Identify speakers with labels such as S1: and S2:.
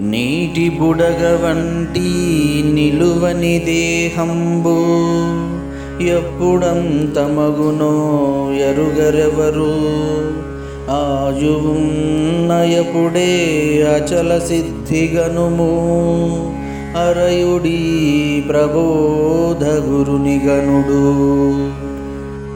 S1: నీటి బుడగ వంటి నిలువని దేహంబు. ఎప్పుడంతమగునో ఎరుగరెవరు? ఆయువున్నయపుడే అచల సిద్ధిగనుము. అరయుడి ప్రబోధ గురునిగనుడు.